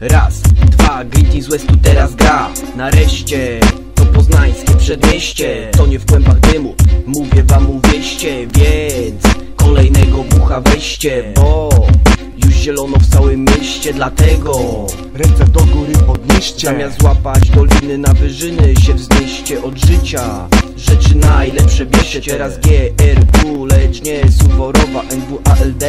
Raz, dwa, Team z Westu teraz gra. Nareszcie to poznańskie przedmieście. To nie w kłębach dymu, mówię wam uwieście Więc kolejnego bucha weźcie Bo już zielono w całym mieście. Dlatego Ręce do góry podnieście. Zamiast złapać doliny na wyżyny się wznieście od życia. Rzeczy najlepsze bierzcie teraz GRU, lecz nie Suworowa NWALD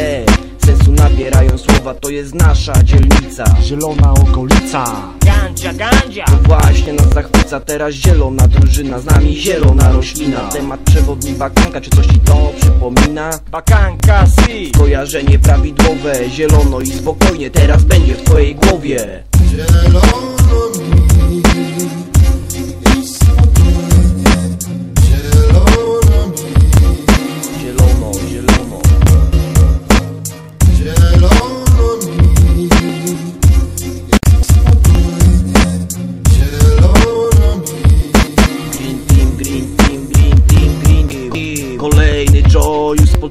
nabierają słowa, to jest nasza dzielnica. Zielona okolica. Gandzia, gandzia. To właśnie nas zachwyca teraz zielona drużyna Z nami zielona roślina. Temat przewodni bakanka, czy coś ci to przypomina? Bakanka si. Kojarzenie prawidłowe, zielono i spokojnie Teraz będzie w twojej głowie. Zielono mi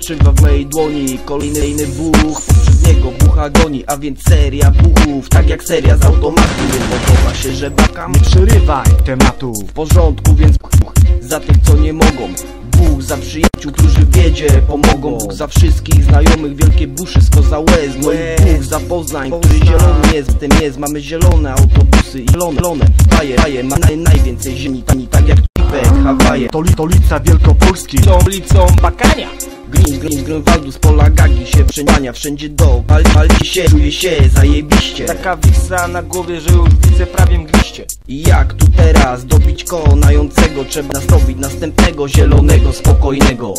Spoczywa w mojej dłoni Kolejny buch, poprzedniego bucha goni A więc seria buchów, tak jak seria z automatu Nie podoba się, że bakam Nie przerywaj tematu. W porządku, więc buch za tych, co nie mogą. Bóg za przyjaciół, którzy w biedzie pomogą. Bóg za wszystkich znajomych, wielkie buszysko za łez. No i Bóg za Poznań, który zielony jest. W tym jest, mamy zielone autobusy i zielone, zielone Baje, baje, ma naj, najwięcej ziemi tani Tak jak Tibet, Hawaje. To li- stolica Wielkopolski. Tą ulicą Bakania Green, green, z Grunwaldu, z pola Gagi się przemiania Wszędzie do, pali, pali się, czuje się zajebiście. Taka wiksa na głowie, że już widzę prawie mgliście I jak tu teraz dobić konającego? Trzeba nastrowić następnego zielonego, spokojnego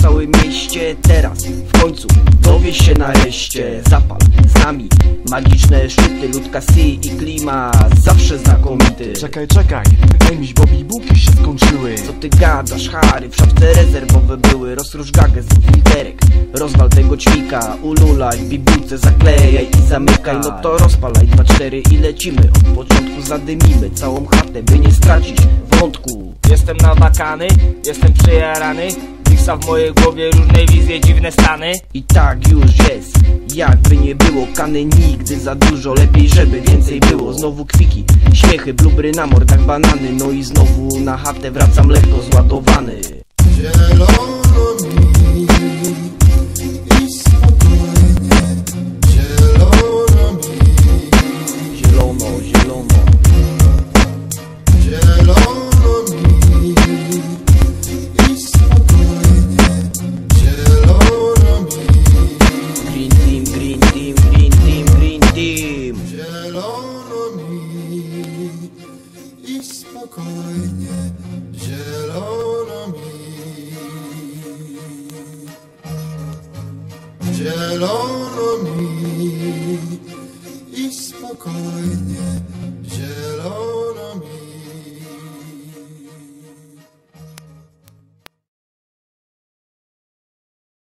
w całym mieście. Teraz, w końcu, dowiesz się nareszcie. Zapal z nami magiczne szczyty Ludka C i klima zawsze znakomity. Czekaj, czekaj Emiś, Bobby buki się skończyły. Co ty gadasz, Harry? W szafce rezerwowe były. Rozrusz gagę z filterek Rozwal tego ćwika, ululaj bibułce zaklejaj i zamykaj. No to rozpalaj 2-4 i lecimy. Od początku zadymimy całą chatę By nie stracić wątku Jestem nabakany, jestem przejarany. Wiksa w mojej głowie, różne wizje, dziwne stany. I tak już jest. Jakby nie było kany nigdy za dużo. Lepiej żeby więcej było. Znowu kwiki, śmiechy, blubry na mordach banany. No i znowu na chatę wracam lekko zładowany. Zielono mi spokojnie, zielono mi. Zielono mi i spokojnie, zielono mi.